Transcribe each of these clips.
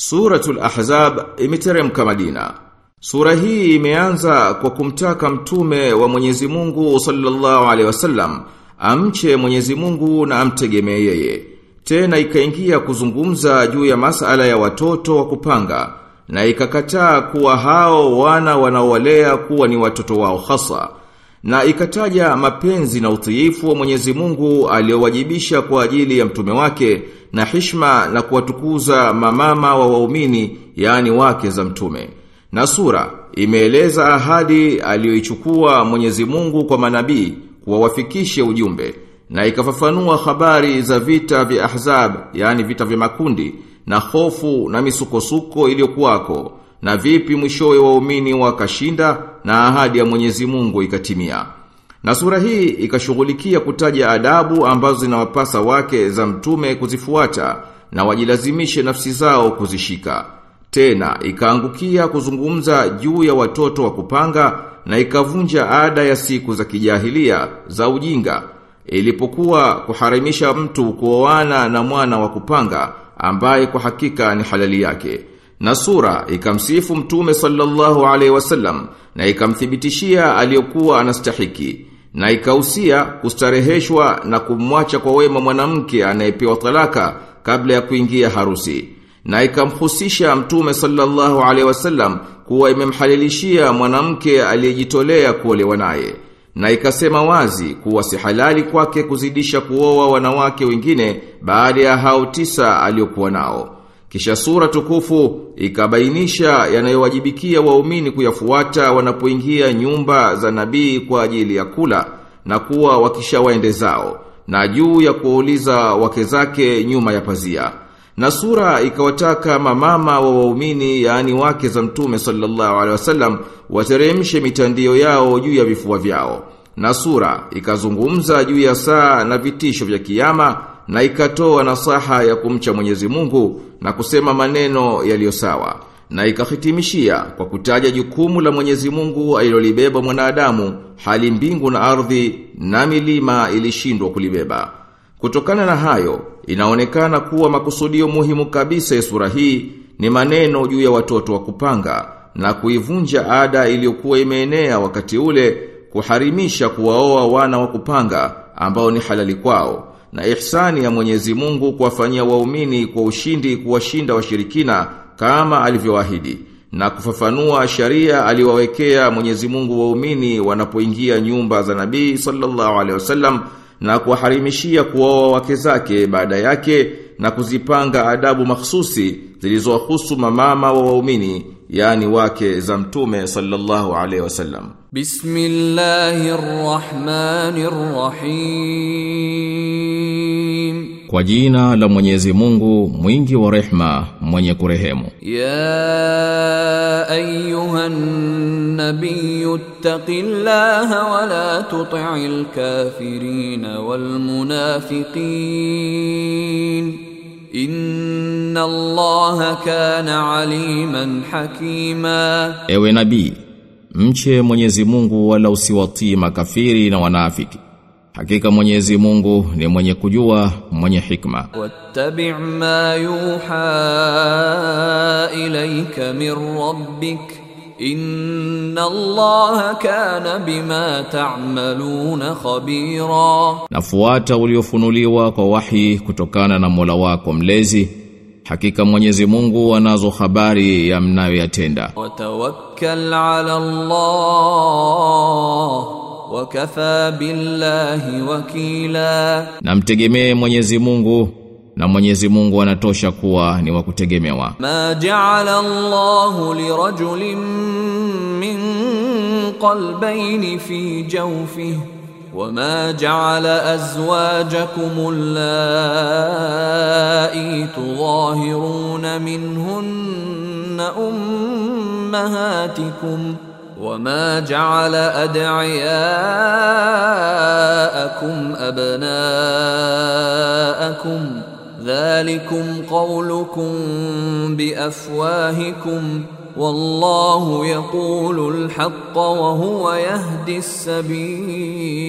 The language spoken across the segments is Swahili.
Suratul Ahzab imeteremka Madina. Sura hii imeanza kwa kumtaka mtume wa Mwenyezi Mungu sallallahu alaihi wasallam amche Mwenyezi Mungu na amtegemee yeye. Tena ikaingia kuzungumza juu ya masala ya watoto wa kupanga na ikakataa kuwa hao wana wanaowalea kuwa ni watoto wao hasa na ikataja mapenzi na utiifu wa Mwenyezi Mungu aliyowajibisha kwa ajili ya mtume wake na hishma na kuwatukuza mamama wa waumini yani wake za mtume. Na sura imeeleza ahadi aliyoichukua Mwenyezi Mungu kwa manabii kuwawafikishe ujumbe na ikafafanua habari za vita vya Ahzab yani vita vya makundi na hofu na misukosuko iliyokuwako na vipi mwishowe waumini wakashinda na ahadi ya Mwenyezi Mungu ikatimia. Na sura hii ikashughulikia kutaja adabu ambazo zinawapasa wake za mtume kuzifuata na wajilazimishe nafsi zao kuzishika. Tena ikaangukia kuzungumza juu ya watoto wa kupanga na ikavunja ada ya siku za kijahilia za ujinga ilipokuwa kuharimisha mtu kuoana na mwana wa kupanga ambaye kwa hakika ni halali yake. Na sura ikamsifu mtume sallallahu alaihi wasallam na ikamthibitishia aliyokuwa anastahiki na ikausia kustareheshwa na kumwacha kwa wema mwanamke anayepewa talaka kabla ya kuingia harusi na ikamhusisha mtume sallallahu alaihi wasallam kuwa imemhalilishia mwanamke aliyejitolea kuolewa naye na ikasema wazi kuwa si halali kwake kuzidisha kuoa wanawake wengine baada ya hao tisa aliyokuwa nao kisha sura tukufu ikabainisha yanayowajibikia waumini kuyafuata wanapoingia nyumba za nabii kwa ajili ya kula na kuwa wakishawaende zao na juu ya kuuliza wake zake nyuma ya pazia. Na sura ikawataka mamama wa waumini yaani wake za mtume sallallahu alaihi wasallam wateremshe mitandio yao juu ya vifua vyao. Na sura ikazungumza juu ya saa na vitisho vya kiyama na ikatoa nasaha ya kumcha Mwenyezi Mungu na kusema maneno yaliyo sawa na ikahitimishia kwa kutaja jukumu la Mwenyezi Mungu alilolibeba mwanadamu hali mbingu na ardhi na milima ilishindwa kulibeba. Kutokana na hayo inaonekana kuwa makusudio muhimu kabisa ya sura hii ni maneno juu ya watoto wa kupanga na kuivunja ada iliyokuwa imeenea wakati ule kuharimisha kuwaoa wana wa kupanga ambao ni halali kwao na ihsani ya Mwenyezi Mungu kuwafanyia waumini kwa ushindi kuwashinda washirikina kama alivyoahidi na kufafanua sharia aliwawekea Mwenyezi Mungu waumini wanapoingia nyumba za Nabii sallallahu alaihi wasallam na kuwaharimishia kuoa wake zake baada yake na kuzipanga adabu mahsusi zilizowahusu mamama wa waumini yani wake za mtume sallallahu alaihi wasallam. Bismillahirrahmanirrahim Kwa jina la Mwenyezi Mungu mwingi wa rehma mwenye kurehemu. Ya ayuhan nabiyyu ittaqillaha wa la tuti'il kafirin wal munafiqin. Inna Allaha kana aliman hakima. Ewe nabii mche Mwenyezi Mungu wala usiwatii makafiri na wanafiki Hakika Mwenyezi Mungu ni mwenye kujua, mwenye hikma. Wattabi' ma yuha ilayka min rabbik inna Allaha kana bima ta'maluna khabira. Nafuata uliofunuliwa kwa wahi kutokana na Mola wako mlezi. Hakika Mwenyezi Mungu anazo habari ya mnayoyatenda. Watawakkal 'ala Allah wakafa billahi wakila na mtegemee Mwenyezi Mungu na Mwenyezi Mungu anatosha kuwa ni wa kutegemewa ma ja'ala Allahu lirajulin min qalbayn fi jawfihi وما جعل أزواجكم اللائي تظاهرون منهن أمهاتكم وما جعل أدعياءكم أبناءكم ذلكم قولكم بأفواهكم والله يقول الحق وهو يهدي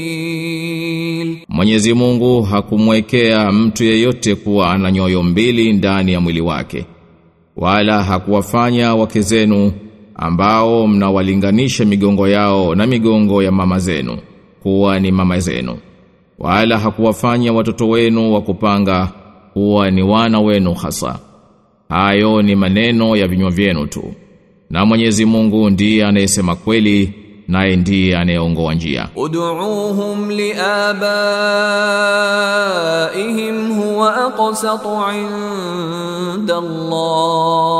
السبيل Mwenyezi Mungu hakumwekea mtu yeyote kuwa ana nyoyo mbili ndani ya mwili wake wala hakuwafanya wake zenu ambao mnawalinganisha migongo yao na migongo ya mama zenu kuwa ni mama zenu. Wala hakuwafanya watoto wenu wa kupanga kuwa ni wana wenu hasa. Hayo ni maneno ya vinywa vyenu tu. Na Mwenyezi Mungu ndiye anayesema kweli naye ndiye anayeongoa njia. Ud'uuhum liabaihim huwa aqsatu 'inda Allah.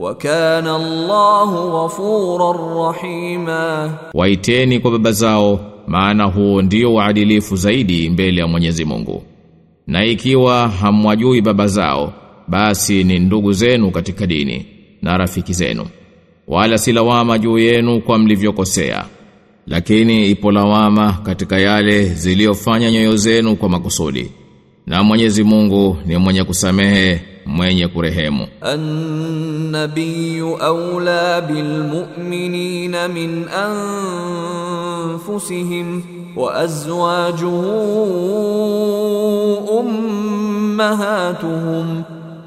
wa Allahu ghafurar rahima, waiteni kwa baba zao, maana huo ndio uadilifu zaidi mbele ya Mwenyezi Mungu. Na ikiwa hamwajui baba zao, basi ni ndugu zenu katika dini na rafiki zenu, wala si lawama juu yenu kwa mlivyokosea, lakini ipo lawama katika yale ziliyofanya nyoyo zenu kwa makusudi, na Mwenyezi Mungu ni mwenye kusamehe mwenye kurehemu النبي أولى بالمؤمنين من أنفسهم وأزواجه أمهاتهم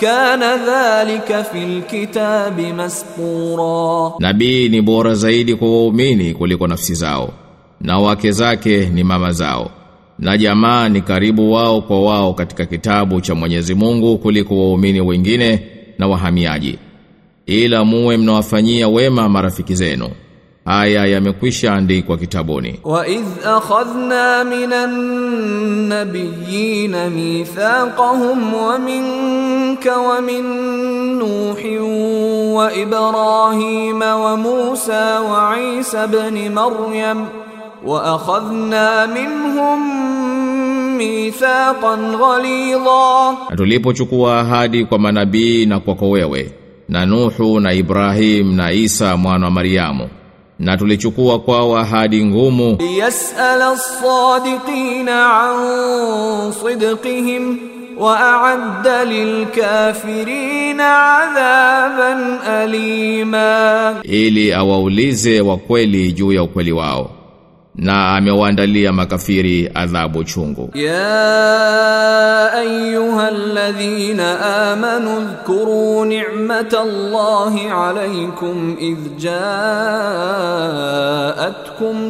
kana dhalika fil kitabi masqura nabii ni bora zaidi kwa waumini kuliko nafsi zao na wake zake ni mama zao na jamaa ni karibu wao kwa wao katika kitabu cha Mwenyezi Mungu kuliko waumini wengine na wahamiaji. Ila muwe mnawafanyia wema marafiki zenu. Aya yamekwisha andikwa kitabuni. Wa idh akhadhna minan nabiyyin mithaqahum wa min مِنْكَ وَمِنْ نُوحٍ وَإِبْرَاهِيمَ وَمُوسَى وَعِيسَى ابْنِ مَرْيَمَ وَأَخَذْنَا مِنْهُمْ مِيثَاقًا غَلِيظًا wa akhadhna كَمَا mithaqan ghalidha, ahadi kwa manabii na kwako wewe na Nuhu na Ibrahim na Isa mwana wa Mariamu na tulichukua kwa ahadi ngumu. yasala as-sadiqina an sidqihim وأعد للكافرين عذابا أليما ili awaulize wa kweli juu ya ukweli wao na amewaandalia makafiri adhabu chungu. Ya ayyuhalladhina amanu dhkuru ni'matallahi alaykum idh ja'atkum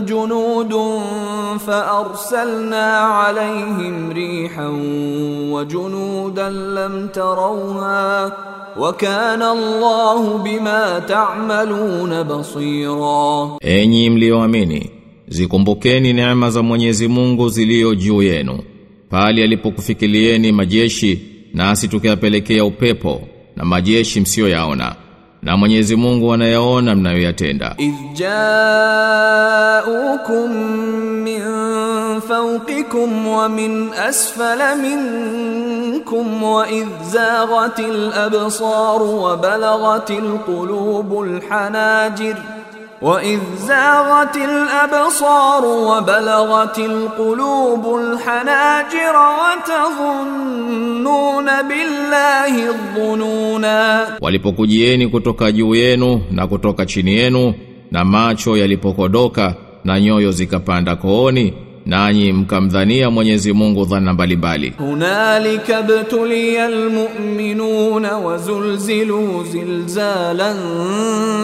junudun fa arsalna alayhim rihan wa junudan lam tarawha wa kana Allahu bima ta'maluna basira, enyi mlioamini Zikumbukeni neema za Mwenyezi Mungu zilio juu yenu. pale alipokufikilieni majeshi na tukiyapelekea upepo na majeshi msio yaona na Mwenyezi Mungu anayaona mnayoyatenda. izjaukum min fawqikum wa min asfala minkum wa idzaghatil absar wa balaghatil qulubul hanajir وإذ زاغت الأبصار وبلغت القلوب الحناجر وتظنون بالله الظنونا walipokujieni kutoka juu yenu na kutoka chini yenu na macho yalipokodoka na nyoyo zikapanda kooni nanyi mkamdhania Mwenyezi Mungu dhana mbalimbali. Hunalika btuliyal mu'minuna wa zulzilu zilzalan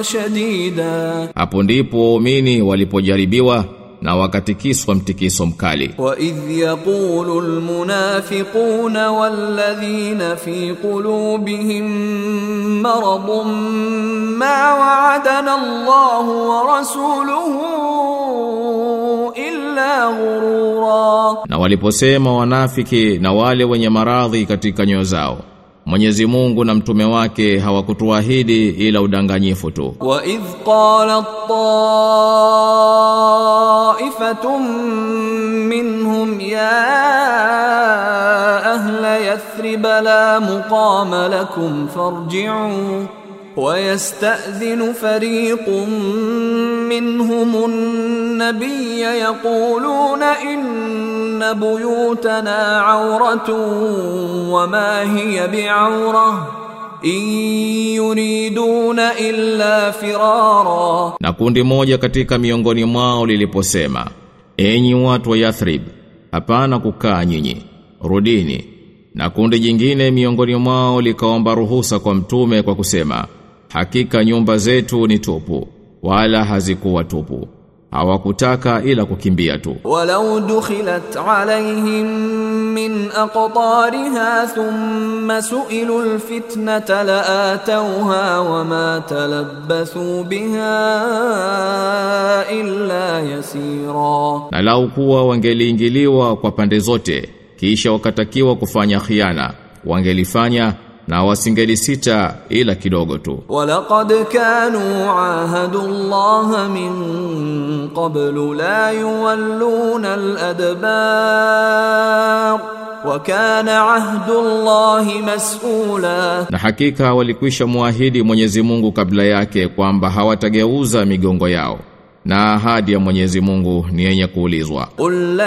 shadida, hapo ndipo waumini walipojaribiwa na wakatikiswa mtikiso mkali. Wa idh yaqulu almunafiquna walladhina fi qulubihim maradun ma wa'adana Allahu wa rasuluhu wala ghurura. Na waliposema wanafiki na wale wenye maradhi katika nyoyo zao Mwenyezi Mungu na mtume wake hawakutuahidi ila udanganyifu tu. Wa idh qala ta'ifatun minhum ya ahla Yathrib la muqama lakum farji'u ويستأذن فريق منهم النبي يقولون إن بيوتنا عورة وما هي بعورة إن يريدون إلا فرارا Na kundi moja katika miongoni mwao liliposema Enyi watu wa Yathrib hapana kukaa nyinyi rudini na kundi jingine miongoni mwao likaomba ruhusa kwa mtume kwa kusema hakika nyumba zetu ni tupu wala hazikuwa tupu. Hawakutaka ila kukimbia tu. Walau dukhilat alaihim min aqtariha thumma su'ilu alfitnata la'atawha wama talabbasu biha illa yasira. Na lau kuwa wangeliingiliwa kwa pande zote kisha wakatakiwa kufanya khiana wangelifanya na wasingelisita ila kidogo tu. Walaqad kanu ahadullah min qablu la yuwalluna aladaba wa kana ahdullahi mas'ula. Na hakika walikwisha muahidi Mwenyezi Mungu kabla yake kwamba hawatageuza migongo yao na ahadi ya Mwenyezi Mungu ni yenye kuulizwa. Qul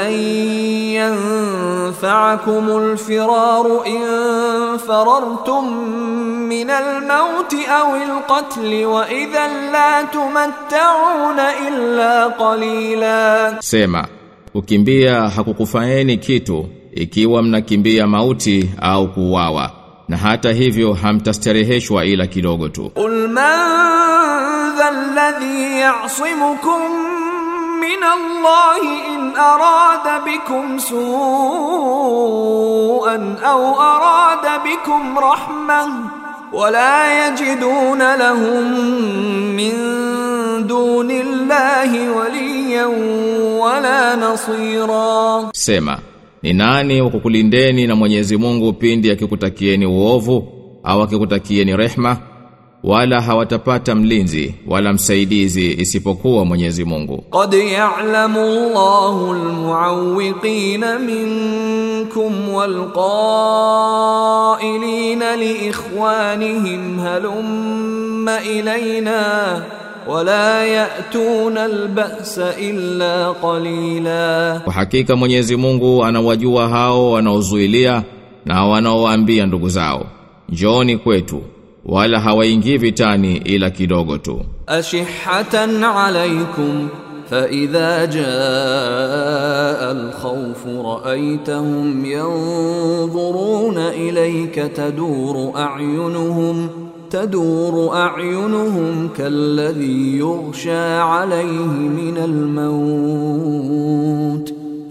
yanfa'akumul firaru in فررتم من الموت أو القتل وإذا لا تمتعون إلا قليلا Sema, kukimbia hakukufaeni kitu ikiwa mnakimbia mauti au kuuawa na hata hivyo hamtastareheshwa ila kidogo tu. قل من ذا الذي يعصمكم من الله إن أراد بكم سوءا أو أراد بكم رحمة ولا يجدون لهم من دون الله وليا ولا نصيرا Sema, ni nani wa kukulindeni na Mwenyezi Mungu pindi akikutakieni uovu au akikutakieni rehma wala hawatapata mlinzi wala msaidizi isipokuwa Mwenyezi Mungu. Qad ya'lamu Allahu al-mu'awwiqin minkum wal-qa'ilin li ikhwanihim halumma ilayna wala ya'tuna al-ba'sa illa qalila. Kwa hakika Mwenyezi Mungu anawajua hao wanaozuilia na wanaoambia ndugu zao, njooni kwetu wala hawaingii vitani ila kidogo tu. أشحة عليكم فإذا جاء الخوف رأيتهم ينظرون إليك تدور أعينهم تدور أعينهم كالذي يغشى عليه من الموت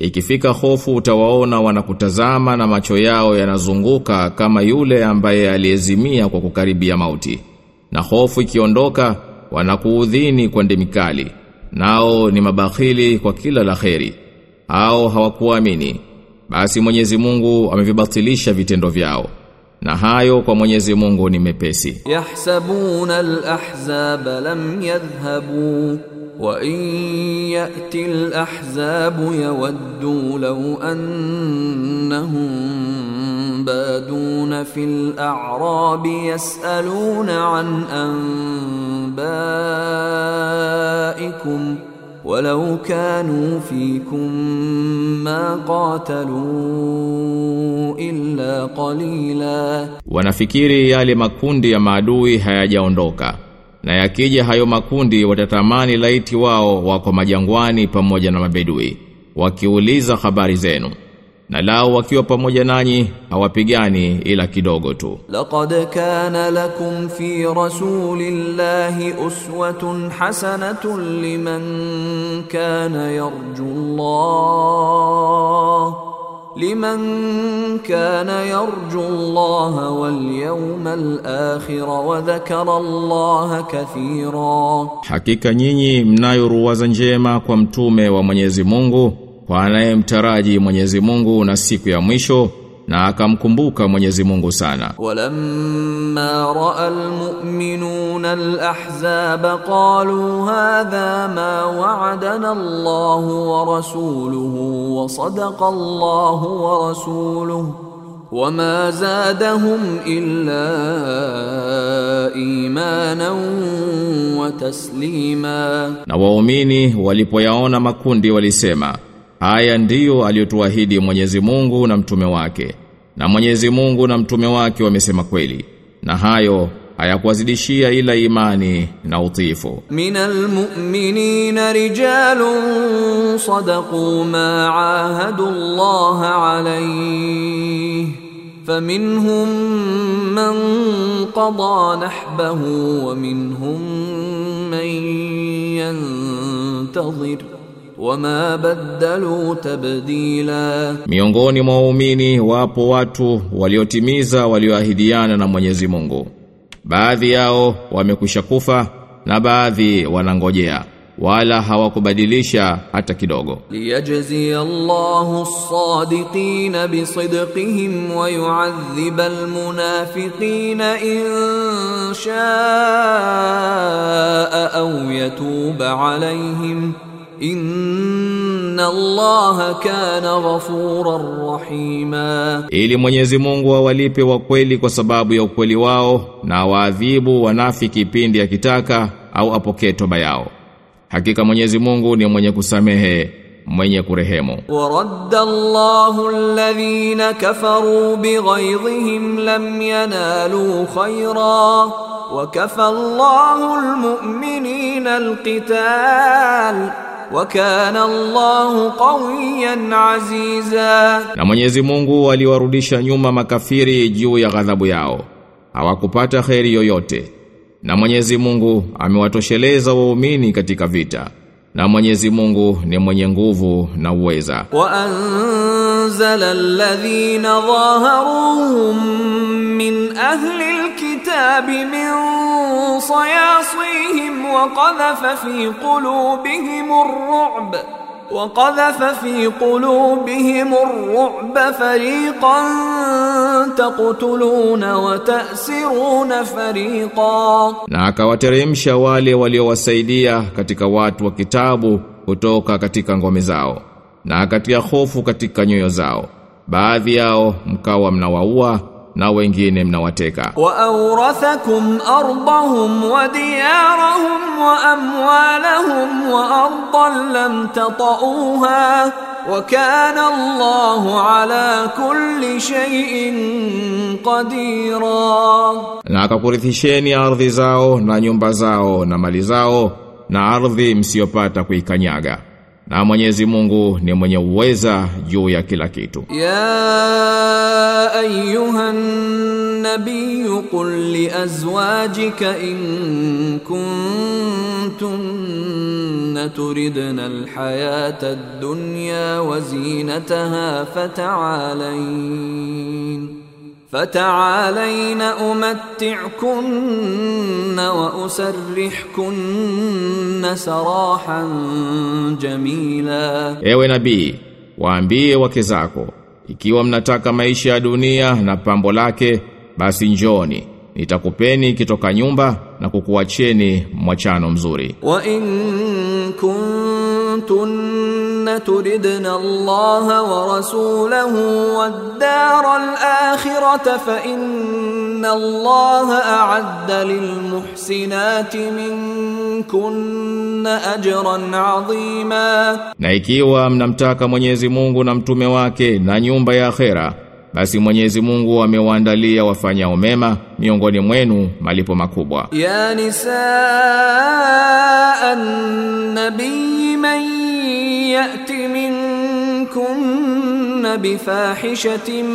Ikifika hofu utawaona wanakutazama na macho yao yanazunguka kama yule ambaye aliezimia kwa kukaribia mauti. Na hofu ikiondoka wanakuudhini kwa ndimikali Nao ni mabakhili kwa kila la heri. Hao hawakuamini. Basi Mwenyezi Mungu amevibatilisha vitendo vyao. Na hayo kwa Mwenyezi Mungu ni mepesi. Yahsabuna al-ahzaba lam yadhhabu وإن يأتي الأحزاب يودوا لو أنهم بادون في الأعراب يسألون عن أنبائكم ولو كانوا فيكم ما قاتلوا إلا قليلاً Wanafikiri yale makundi ya maadui hayajaondoka. na yakija hayo makundi watatamani laiti wao wako majangwani pamoja na mabedui wakiuliza habari zenu na lao wakiwa pamoja nanyi hawapigani ila kidogo tu. Laqad kana lakum fi rasulillahi uswatun hasanatun liman kana yarju Allah liman kana yarju Allah wal yawmal akhir wa dhakara Allah kathira, hakika nyinyi mnayo ruwaza njema kwa mtume wa Mwenyezi Mungu kwa anayemtaraji Mwenyezi Mungu na siku ya mwisho na akamkumbuka Mwenyezi Mungu sana. Walamma raa almu'minuna alahzab qalu hadha ma wa'adana Allah wa rasuluhu wa sadaqa Allah wa rasuluhu wama zadahum illa imanan wa taslima. Na waumini walipoyaona makundi walisema haya ndiyo aliyotuahidi Mwenyezi Mungu na mtume wake na Mwenyezi Mungu na mtume wake wamesema kweli. Na hayo hayakuwazidishia ila imani na utiifu. Minal mu'minina rijalun sadaqu ma ahadu Allah alayhi faminhum man qada nahbahu wa minhum man yantazir wama badalu tabdila miongoni mwa waumini wapo watu waliotimiza walioahidiana na Mwenyezi Mungu baadhi yao wamekushakufa na baadhi wanangojea wala hawakubadilisha hata kidogo. Liyajzi Allahu as-sadiqin bisidqihim wa yu'adhdhib al-munafiqin in sha'a aw yatuba alayhim Inna Allah kana ghafurar rahima, ili Mwenyezi Mungu awalipe wa kweli kwa sababu ya ukweli wao na waadhibu wanafiki pindi akitaka au apokee toba yao. Hakika Mwenyezi Mungu ni mwenye kusamehe mwenye kurehemu. Waradda Allahu alladhina kafaru bighaydhihim lam yanalu khayra wa kafa Allahu almu'minina alqital wa Allahu qawiyan aziza, na Mwenyezi Mungu aliwarudisha nyuma makafiri juu ya ghadhabu yao, hawakupata kheri yoyote, na Mwenyezi Mungu amewatosheleza waumini katika vita. Na Mwenyezi Mungu ni mwenye nguvu na uweza. Wa anzala alladhina dhaharuhum min ahli alkitabi min صياصيهم وقذف في قلوبهم الرعب وقذف في قلوبهم الرعب فريقا تقتلون وتأسرون فريقا Na akawateremsha wale waliowasaidia katika watu wa kitabu kutoka katika ngome zao. Na akatia hofu katika nyoyo zao. Baadhi yao mkawa mnawaua na wengine mnawateka. Wa awrathakum ardahum wa diyarahum wa amwalahum wa ardan lam tatauha wa kana Allahu ala kulli shay'in qadira. Na akakurithisheni ardhi zao na nyumba zao na mali zao na ardhi msiyopata kuikanyaga. Na Mwenyezi Mungu ni mwenye uweza juu ya kila kitu. يا أيها النبي قل لأزواجك إن كنتن تردن الحياة الدنيا وزينتها فتعالين فتعالين أمتعكن وأسرحكن سراحا جميلا Ewe nabii, waambie wake zako, ikiwa mnataka maisha ya dunia na pambo lake, basi njoni, nitakupeni kitoka nyumba na kukuacheni mwachano mzuri. وإن كنتن تردن الله ورسوله والدار الآخرة فإن الله أعد للمحسنات منكن أجرا عظيما نايكيوا ikiwa mnamtaka Mwenyezi Mungu na mtume wake na nyumba basi Mwenyezi Mungu amewaandalia wafanya mema miongoni mwenu malipo makubwa. Ya nisa an-nabiy man ya'ti minkum bi fahishatin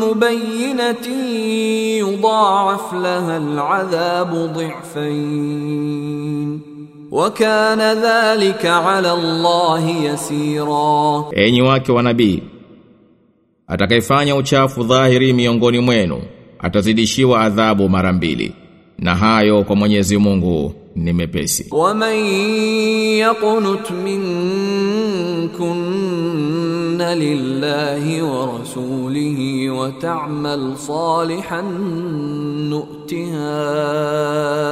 mubayyinatin yudha'af laha ys wa kana dhalika 'ala allahi yasira, enyi wake wa nabii Atakayefanya uchafu dhahiri miongoni mwenu atazidishiwa adhabu mara mbili na hayo kwa Mwenyezi Mungu ni mepesi. wa man yaqunut minkunna lillahi wa rasulihi wa ta'mal salihan nu'tiha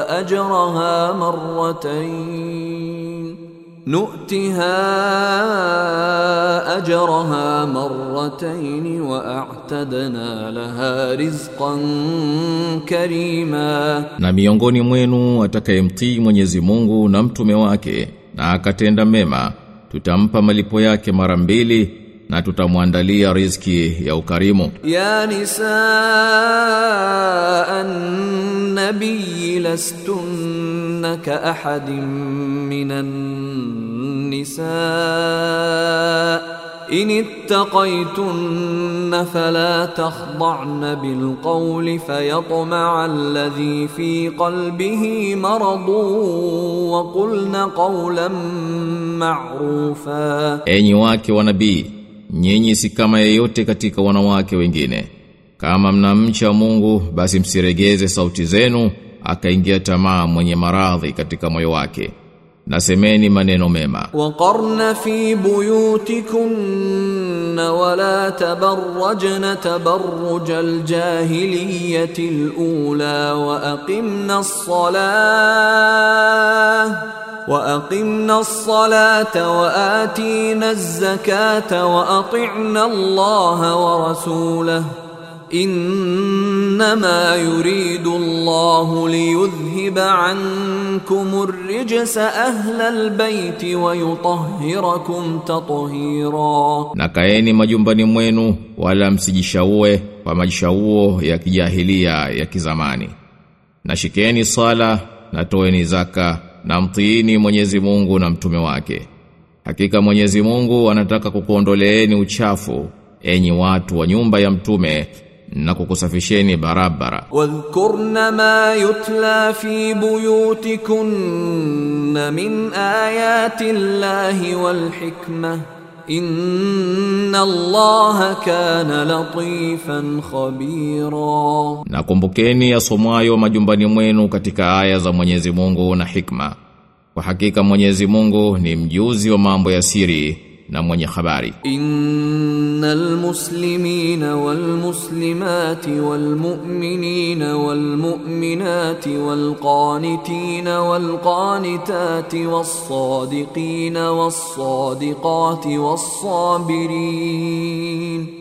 ajraha marratayn نؤتها اجرها مرتين واعتدنا لها رزقا كريما na miongoni mwenu atakayemtii Mwenyezi Mungu na mtume wake na akatenda mema tutampa malipo yake mara mbili na tutamwandalia riziki ya ukarimu يا نساء النبي لستن كأحد من النساء إن اتقيتن فلا تخضعن بالقول فيطمع الذي في قلبه مرض وقلن قولا معروفا Enyi wake wa nabii, nyinyi si kama yeyote katika wanawake wengine. Kama mnamcha Mungu basi msiregeze sauti zenu akaingia tamaa mwenye maradhi katika moyo wake. Nasemeni maneno mema. Waqarna fi buyutikunna wala tabarrajna tabarrujal jahiliyyati al-ula wa aqimna as-salah وأقمنا الصلاة وآتينا الزكاة وأطعنا الله ورسوله. إنما يريد الله ليذهب عنكم الرجس أهل البيت ويطهركم تطهيرا. نكايني majumbani mwenu wala msijishaue kwa majishauo ya kijahilia ya kizamani. Nashikeni sala na toeni zakah na mtiini Mwenyezi Mungu na mtume wake. Hakika Mwenyezi Mungu anataka kukuondoleeni uchafu enyi watu wa nyumba ya mtume na kukusafisheni barabara. Wadhkurna ma yutla fi buyutikunna min ayati Allahi wal hikmah Inna Allah kana latifan khabira. Nakumbukeni yasomwayo majumbani mwenu katika aya za Mwenyezi Mungu na hikma. Kwa hakika Mwenyezi Mungu ni mjuzi wa mambo ya siri na mwenye habari. إن المسلمين والمسلمات والمؤمنين والمؤمنات والقانتين والقانتات والصادقين والصادقات والصابرين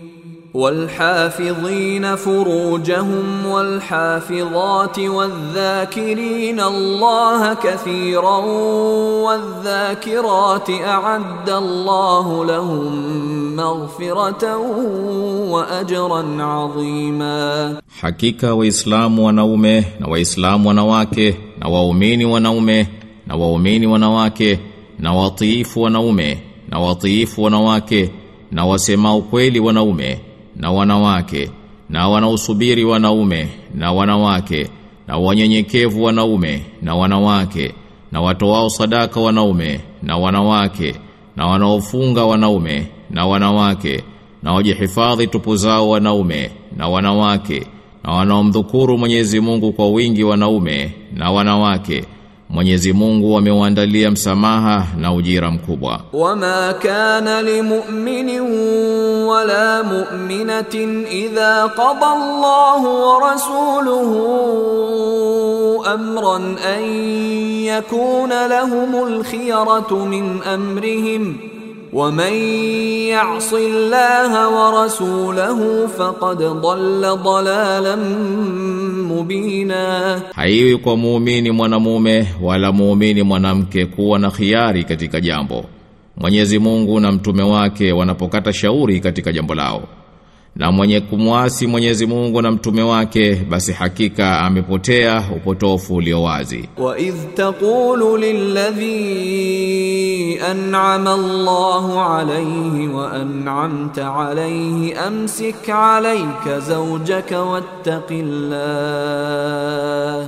والحافظين فروجهم والحافظات والذاكرين الله كثيرا والذاكرات أعد الله لهم مغفرة وأجرا عظيما Hakika waislamu wanaume na waislamu wanawake na waumini wanaume na waumini wanawake na watiifu wanaume na watiifu wanawake na wasema ukweli wanaume na wanawake na wanaosubiri wanaume na wanawake na wanyenyekevu wanaume na wanawake na watoao sadaka wanaume na wanawake na wanaofunga wanaume na wanawake na wajihifadhi tupu zao wanaume na wanawake na wanaomdhukuru Mwenyezi Mungu kwa wingi wanaume na wanawake Mwenyezi Mungu amewaandalia msamaha na ujira mkubwa وما كان لمؤمن ولا مؤمنة إذا قضى الله ورسوله أمرا أن يكون لهم الخيرة من أمرهم ومن يعص الله ورسوله فقد ضل ضلالا مبينا Haiwi kwa muumini mwanamume wala muumini mwanamke kuwa na khiari katika jambo. Mwenyezi Mungu na mtume wake wanapokata shauri katika jambo lao. na mwenye kumwasi Mwenyezi Mungu na mtume wake basi hakika amepotea upotofu ulio wazi. Wa idh taqulu lilladhi an'ama Allahu alayhi wa an'amta alayhi amsik alayka zawjaka wattaqillah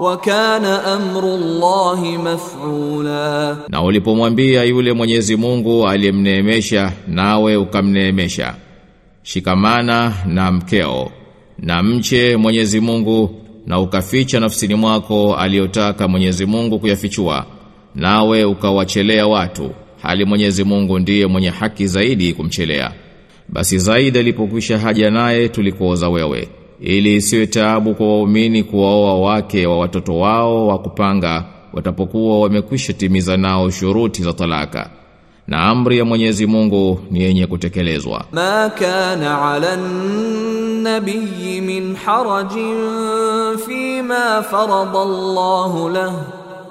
wa kana amru Allahi maf'ula. Na ulipomwambia yule Mwenyezi Mungu aliyemneemesha nawe ukamneemesha, shikamana na mkeo na mche Mwenyezi Mungu na ukaficha nafsini mwako aliyotaka Mwenyezi Mungu kuyafichua, nawe ukawachelea watu, hali Mwenyezi Mungu ndiye mwenye haki zaidi kumchelea. Basi zaidi alipokwisha haja naye tulikuoza wewe ili isiwe taabu kwa waumini kuwaoa wake wa watoto wao wa kupanga watapokuwa wamekwisha timiza nao shuruti za talaka na amri ya Mwenyezi Mungu ni yenye kutekelezwa. Ma kana ala nabiy min harajin fima farada Allah lahu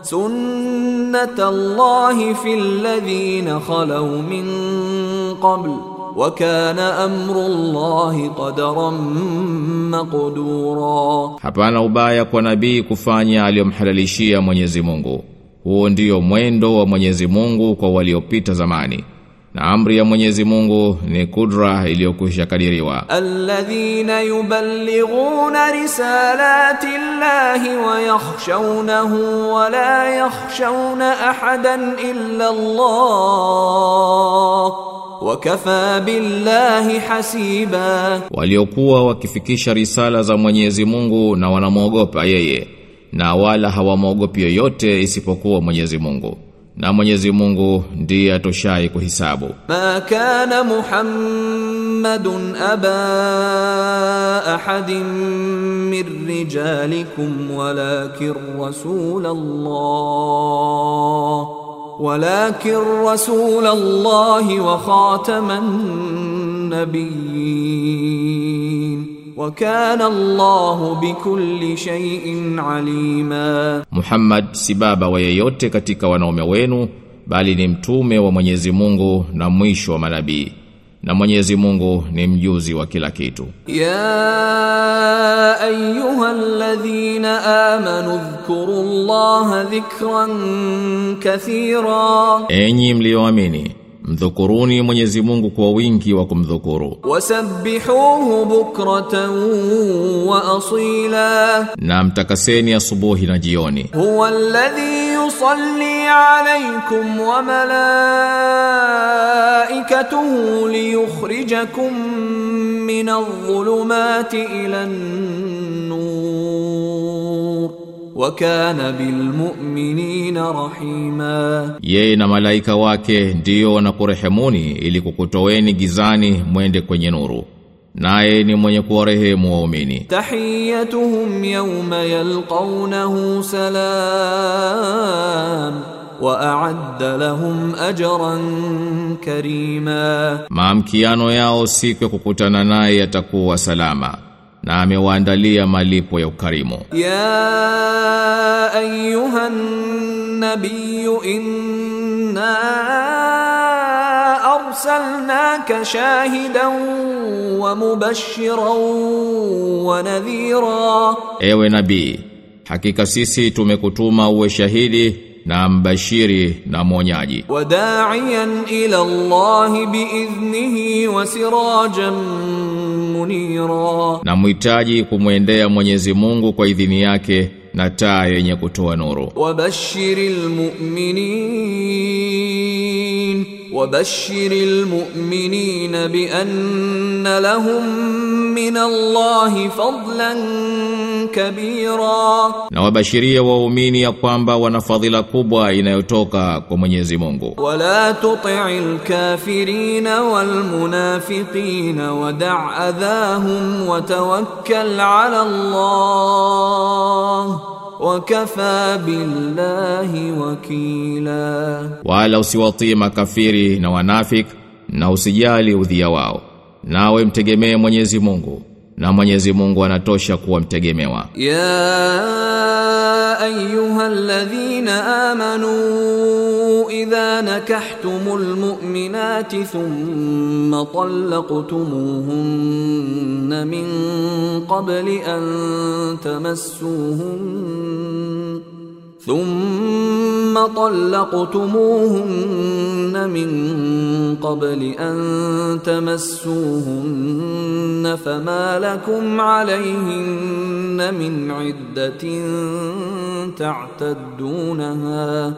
sunnata Allah fi alladhina khalu min qabl وكان أمر الله قدرا مقدورا Hapana ubaya kwa nabii kufanya aliyomhalalishia Mwenyezi Mungu. Huo ndio mwendo wa Mwenyezi Mungu kwa waliopita zamani. Na amri ya Mwenyezi Mungu ni kudra iliyokwisha kadiriwa. الذين يبلغون رسالات الله ويخشونه ولا يخشون احدا الا الله wakafa billahi hasiba. Waliokuwa wakifikisha risala za Mwenyezi Mungu na wanamwogopa yeye na wala hawamwogopi yoyote isipokuwa Mwenyezi Mungu. Na Mwenyezi Mungu ndiye atoshai kuhisabu. Ma kana muhammadun aba ahadin min rijalikum walakin rasulallah walakin rasulallahi wa khataman nabiyyin wa kana Allahu bikulli shay'in alima. Muhammad si baba wa yeyote katika wanaume wenu bali ni mtume wa Mwenyezi Mungu na mwisho wa manabii na Mwenyezi Mungu ni mjuzi wa kila kitu. Ya ayyuhalladhina amanu dhkurullaha dhikran kathira, enyi mlioamini mdhukuruni Mwenyezi Mungu kwa wingi wa kumdhukuru. Wasabbihuhu bukratan wa asila, na mtakaseni asubuhi na jioni. Huwa alladhi يصلي عليكم وملائكته ليخرجكم من الظلمات الى النور وكان بالمؤمنين رحيما yeye na malaika wake ndio wanakurehemuni ili kukutoweni gizani mwende kwenye nuru naye ni mwenye kuwarehemu waumini. Tahiyatuhum yawma yalqawnahu salam wa a'adda lahum ajran karima, maamkiano yao siku ya kukutana naye yatakuwa salama na amewaandalia malipo ya ukarimu. Ya ayuhan nabiyyu inna arsalnaka shahidan wa mubashiran wa nadhira, ewe nabii, hakika sisi tumekutuma uwe shahidi na mbashiri na mwonyaji. Wadaian ila Allah biiznihi wa sirajan munira. Na mhitaji kumwendea Mwenyezi Mungu kwa idhini yake na taa yenye kutoa nuru. Wabashiril mu'minin. وبشر المؤمنين بأن لهم من الله فضلا كبيرا. نوابشيريه واومني يا كوانبا وأنا فضيله كبوا inayotoka kwa Mwenyezi Mungu. ولا تطع الكافرين والمنافقين ودع اذاهم وتوكل على الله. wakafa billahi wakila, wala usiwatii makafiri na wanafik na usijali udhia wao, nawe mtegemee Mwenyezi Mungu na Mwenyezi Mungu anatosha kuwa mtegemewa. Ya ayyuhalladhina amanu idha nakahtumul mu'minati thumma talaqtumuhunna min qabli an tamassuhunna ثم طلقتموهن من قبل أن تمسوهن فما لكم عليهن من عدة تعتدونها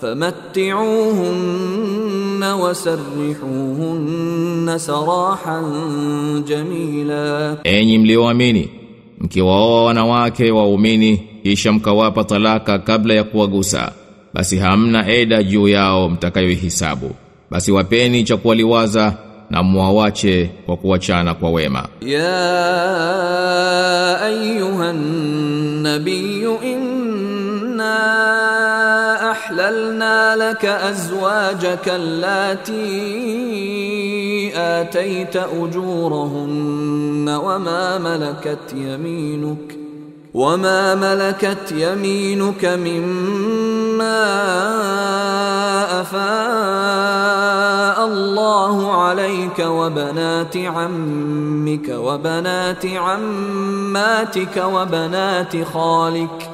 فمتعوهن وسرحوهن سراحا جميلا. enyi mlioamini mkiwaoa wanawake waumini kisha mkawapa talaka kabla ya kuwagusa basi hamna eda juu yao mtakayoihisabu. Basi wapeni cha kuwaliwaza na muawache kwa kuachana kwa wema. Ya ayuhan nabiyyu inna ahlalna laka azwajaka allati ataita ujurahunna wama malakat yaminuka وما ملكت يمينك مما أفاء الله عليك وبنات عمك وبنات عماتك وبنات خالك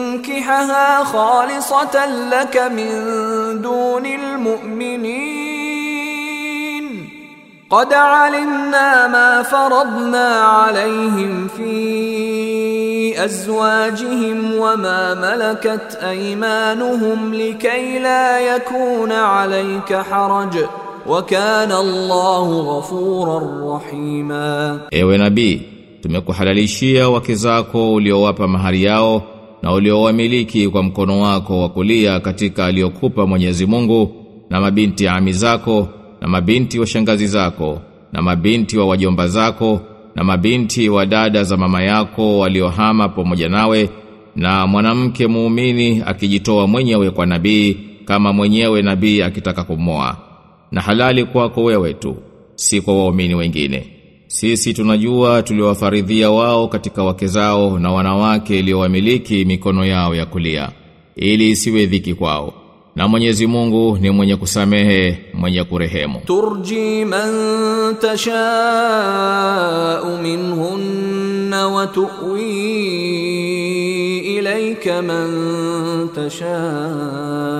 يستنكحها خالصة لك من دون المؤمنين. قد علمنا ما فرضنا عليهم في أزواجهم وما ملكت أيمانهم لكي لا يكون عليك حرج. وكان الله غفورا رحيما. Ewe nabii, tumekuhalalishia wake zako uliowapa mahari yao na uliowamiliki kwa mkono wako wa kulia katika aliyokupa Mwenyezi Mungu na mabinti ya ami zako na mabinti wa shangazi zako na mabinti wa wajomba zako na mabinti wa dada za mama yako waliohama pamoja nawe na mwanamke muumini akijitoa mwenyewe kwa nabii kama mwenyewe nabii akitaka kumoa na halali kwako wewe tu si kwa waumini wengine sisi tunajua tuliwafaridhia wao katika wake zao na wanawake iliyowamiliki mikono yao ya kulia ili isiwe dhiki kwao. Na Mwenyezi Mungu ni mwenye kusamehe, mwenye kurehemu. Turji man tashau minhunna wa tuwi ilayka man tashau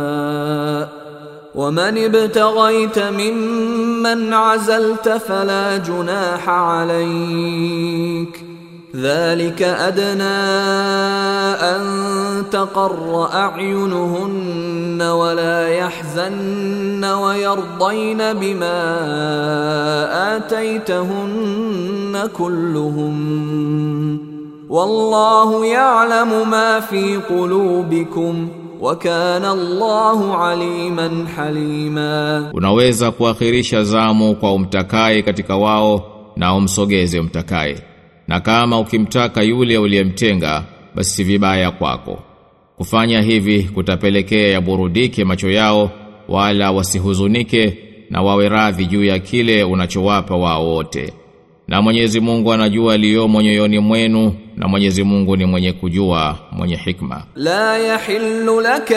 ومن ابتغيت ممن عزلت فلا جناح عليك. ذلك أدنى أن تقر أعينهن ولا يحزن ويرضين بما آتيتهن كلهم. والله يعلم ما في قلوبكم. wa kana Allahu aliman halima, unaweza kuakhirisha zamu kwa umtakaye katika wao na umsogeze umtakaye, na kama ukimtaka yule uliyemtenga basi vibaya kwako. Kufanya hivi kutapelekea yaburudike macho yao, wala wasihuzunike na wawe radhi juu ya kile unachowapa wao wote. Na Mwenyezi Mungu anajua aliyomo moyoni mwenu na Mwenyezi Mungu ni mwenye kujua, mwenye hikma. لا يحل لك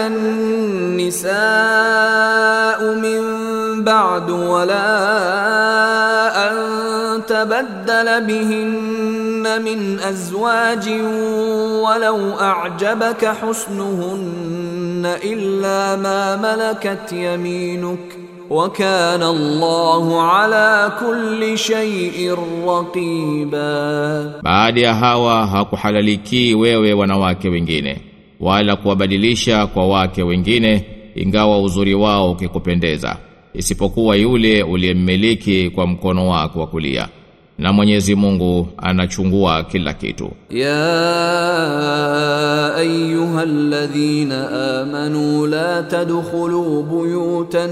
النساء من بعد ولا أن تبدل بهن من أزواج ولو أعجبك حسنهن إلا ما ملكت يمينك وكان الله على كل شيء رقيبا Baada ya hawa hakuhalaliki wewe wanawake wengine wala kuwabadilisha kwa wake wengine ingawa uzuri wao ukikupendeza isipokuwa yule uliyemmiliki kwa mkono wako wa kulia na Mwenyezi Mungu anachungua kila kitu. Ya ayyuhalladhina amanu la tadkhulu buyutan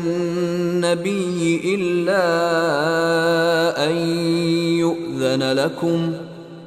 nabiyyi illa an yu'dhana lakum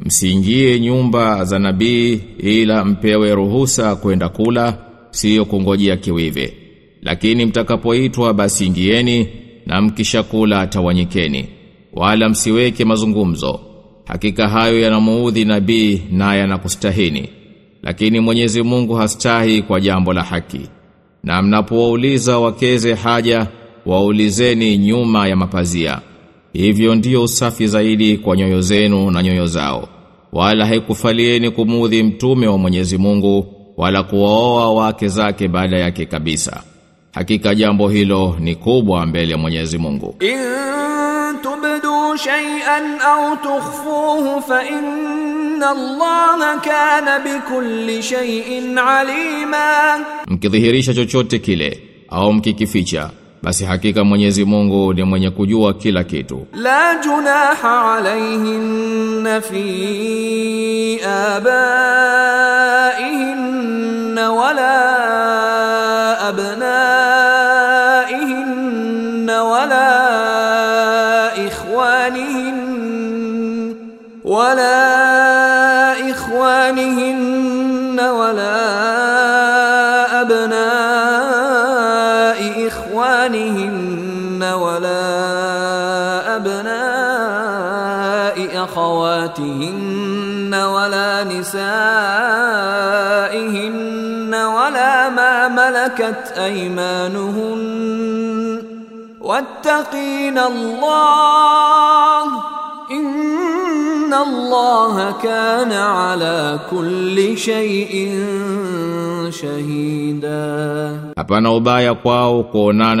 msiingie nyumba za nabii ila mpewe ruhusa kwenda kula sio kungojea kiwive. Lakini mtakapoitwa basi ingieni na mkishakula tawanyikeni wala msiweke mazungumzo. Hakika hayo yanamuudhi nabii na yanakustahini. Lakini Mwenyezi Mungu hastahi kwa jambo la haki. Na mnapowauliza wakeze haja waulizeni nyuma ya mapazia Hivyo ndio usafi zaidi kwa nyoyo zenu na nyoyo zao. Wala haikufalieni kumudhi mtume wa Mwenyezi Mungu wala kuwaoa wake zake baada yake kabisa. Hakika jambo hilo ni kubwa mbele ya Mwenyezi Mungu. tubdu shay'an aw tukhfuhu fa inna Allaha kana bikulli shay'in alima. Mkidhihirisha chochote kile au mkikificha basi hakika Mwenyezi Mungu ni mwenye kujua kila kitu لا جناح عليهن في آبائهن ولا أبنائهن ولا إخوانهن ولا إخوانهن ولا أبناء أخواتهن ولا نسائهن ولا ما ملكت أيمانهن. واتقين الله إن الله كان على كل شيء شهيدا.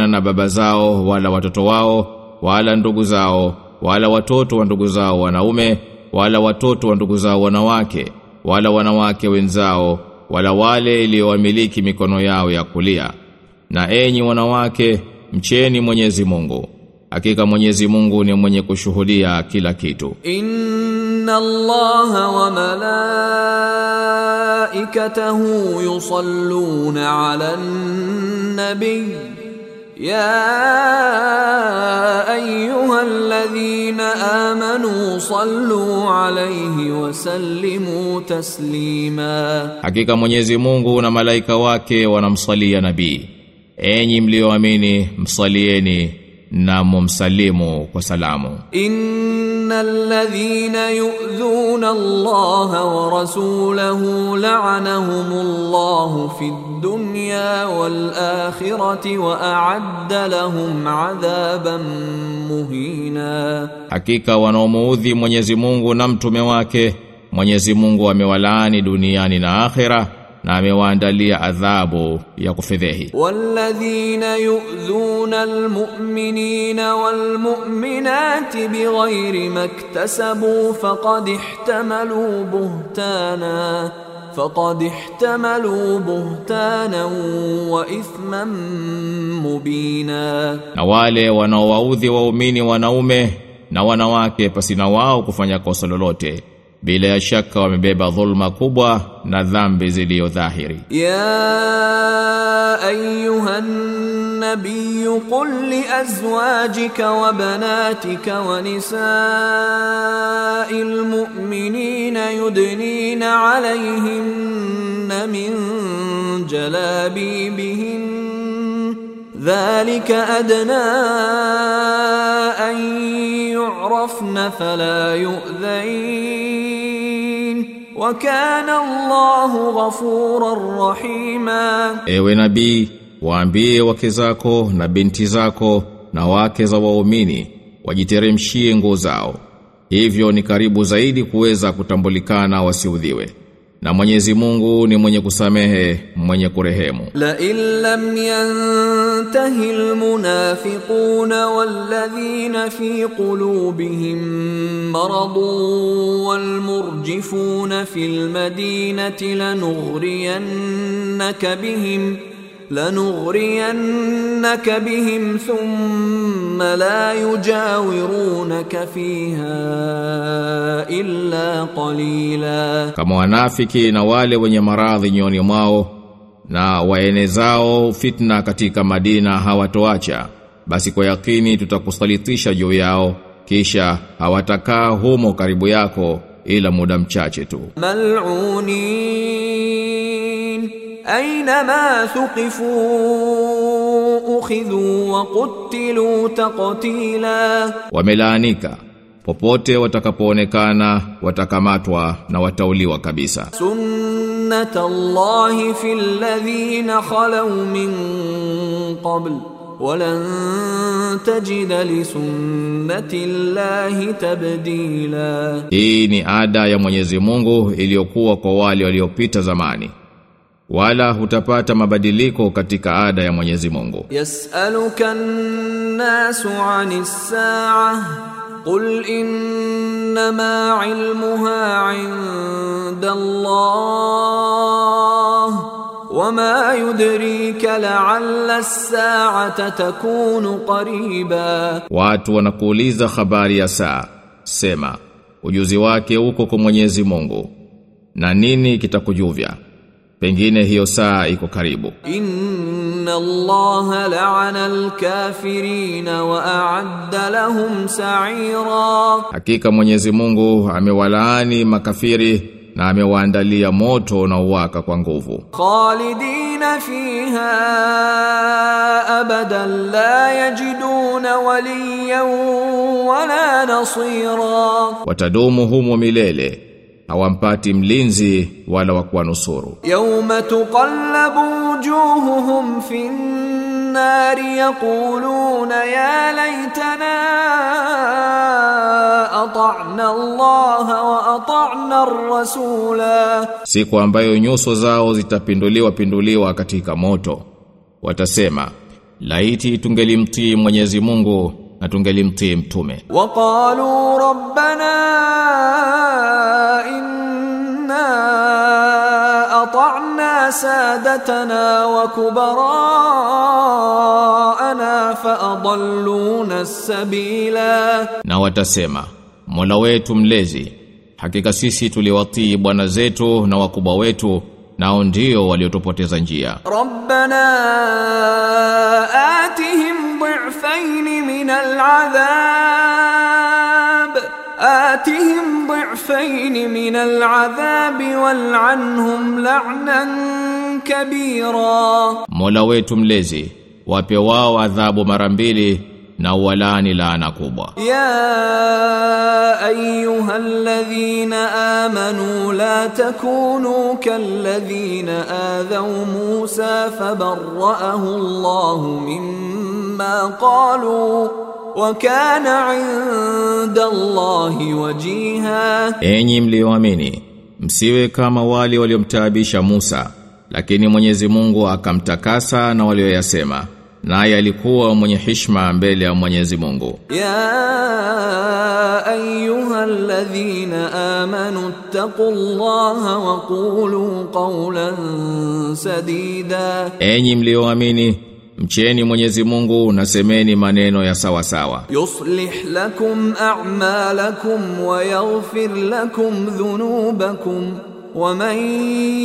Na baba zao wala watoto wao wala ndugu zao. wala watoto wa ndugu zao wanaume wala watoto wa ndugu zao wanawake wala wanawake wenzao wala wale iliyowamiliki mikono yao ya kulia. Na enyi wanawake mcheni Mwenyezi Mungu. Hakika Mwenyezi Mungu ni mwenye kushuhudia kila kitu. Inna allaha wa malaikatahu yusalluna ala nabii يا أيها الذين آمنوا صلوا عليه وسلموا تسليما Hakika Mwenyezi Mungu na malaika wake wanamswalia nabii. enyi mlioamini msalieni na mumsalimu kwa salamu إن الذين يؤذون الله ورسوله لعنهم الله في الدنيا والآخرة وأعد لهم عذابا مهينا hakika wanaomuudhi Mwenyezi Mungu na mtume wake Mwenyezi Mungu amewalaani duniani na akhera na amewaandalia adhabu ya kufedhehi والذين يؤذون المؤمنين والمؤمنات بغير ما اكتسبوا فقد احتملوا faqad ihtamalu buhtanan wa ithman mubina, na wale wanaowaudhi waumini wanaume na wanawake pasi na wao kufanya kosa lolote. bila ya shaka wamebeba dhulma kubwa na dhambi zilizo dhahiri يا أيها النبي قل لأزواجك وبناتك ونساء المؤمنين يدنين عليهن من Dhalika adna an yu'rafna fala yu'dhain wa kana Allahu ghafuran ewe nabii waambie wake zako na binti zako na wake za waumini wajiteremshie nguo zao, hivyo ni karibu zaidi kuweza kutambulikana wasiudhiwe. Na Mwenyezi Mungu ni mwenye kusamehe, mwenye kurehemu. La illam yantahi almunafiqun walladhina fi qulubihim maradun walmurjifun fil madinati lanughriyannaka bihim لنغرينك بهم ثم لا يجاورونك فيها إلا قليلاً Kama wanafiki na wale wenye maradhi nyoni mwao na waenezao fitna katika Madina hawatoacha basi kwa yakini tutakusalitisha juu yao kisha hawatakaa humo karibu yako ila muda mchache tu ملعونين أينما ثقفوا أخذوا وقتلوا تقتيلا wamelaanika popote watakapoonekana watakamatwa na watauliwa kabisa سنة الله في الذين خلوا من قبل ولن تجد لسنة الله تبديلا hii ni ada ya Mwenyezi Mungu iliyokuwa kwa wale waliopita zamani wala hutapata mabadiliko katika ada ya Mwenyezi Mungu. Yasalukan nasu anis saa qul innama ilmuha inda Allah wama yudrika la'alla as-sa'ata takunu qariba, watu wanakuuliza habari ya saa, sema ujuzi wake uko kwa Mwenyezi Mungu na nini kitakujuvia? pengine hiyo saa iko karibu. Inna allah la'ana alkafirina wa a'adda lahum sa'ira. Hakika mwenyezi Mungu amewalaani makafiri na amewaandalia moto na uwaka kwa nguvu. Khalidina fiha abada la yajiduna waliyan wala nasira. Watadumu humo milele hawampati mlinzi wala wa kuwanusuru. Yawma tuqallabu wujuhuhum fin nar yaquluna ya laytana ata'na Allah wa ata'na ar-rasula, siku ambayo nyuso zao zitapinduliwa pinduliwa katika moto. Watasema laiti tungelimtii Mwenyezi Mungu na tungelimtii mtume. Waqalu rabbana سادتنا وكبراءنا فأضلونا السبيلا Na watasema, Mola wetu mlezi, hakika sisi tuliwatii bwana zetu na wakubwa wetu, nao ndio waliotupoteza njia. ربنا آتهم ضعفين من العذاب آتهم ضعفين من العذاب والعنهم لعنا kabira. Mola wetu mlezi wape wao adhabu mara mbili na walani laana kubwa. Ya ayuha alladhina amanu la takunu kalladhina adhaw Musa fabarra'ahu Allah mimma qalu wa kana 'inda Allah wajiha. Enyi mlioamini msiwe kama wale waliomtaabisha Musa lakini Mwenyezi Mungu akamtakasa na walioyasema naye alikuwa mwenye hishma mbele ya Mwenyezi Mungu. Ya ayyuhalladhina amanu taqullaha wa qulu qawlan sadida, enyi mlioamini Mcheni Mwenyezi Mungu na semeni maneno ya sawa sawa. Yuslih lakum a'malakum wa yaghfir lakum dhunubakum ومن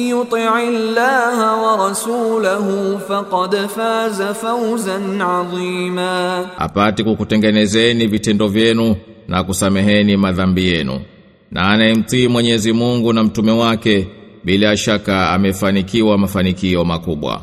يطع الله ورسوله فقد فاز فوزا عظيما apate kukutengenezeni vitendo vyenu na kusameheni madhambi yenu na anayemtii Mwenyezi Mungu na mtume wake bila shaka amefanikiwa mafanikio makubwa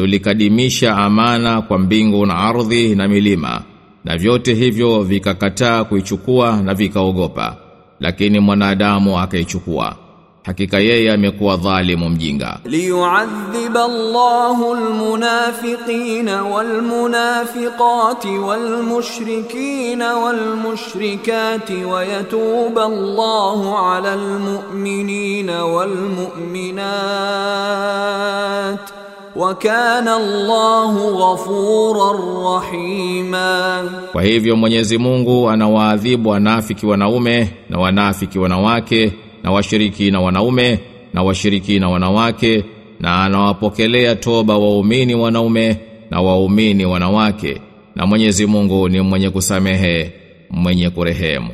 tulikadimisha amana kwa mbingu na ardhi na milima na vyote hivyo vikakataa kuichukua na vikaogopa. Lakini mwanadamu akaichukua. Hakika yeye amekuwa dhalimu mjinga. Liyuadhiba Allahu almunafiqina walmunafiqati walmushrikina walmushrikati wayatuba Allahu ala almu'minina walmu'minati wa Allahu ghafurar rahima. Kwa hivyo Mwenyezi Mungu anawaadhibu wanafiki wanaume na wanafiki wanawake na washiriki na wanaume na washiriki na wanawake na anawapokelea toba waumini wanaume na waumini wanawake na Mwenyezi Mungu ni mwenye kusamehe mwenye kurehemu.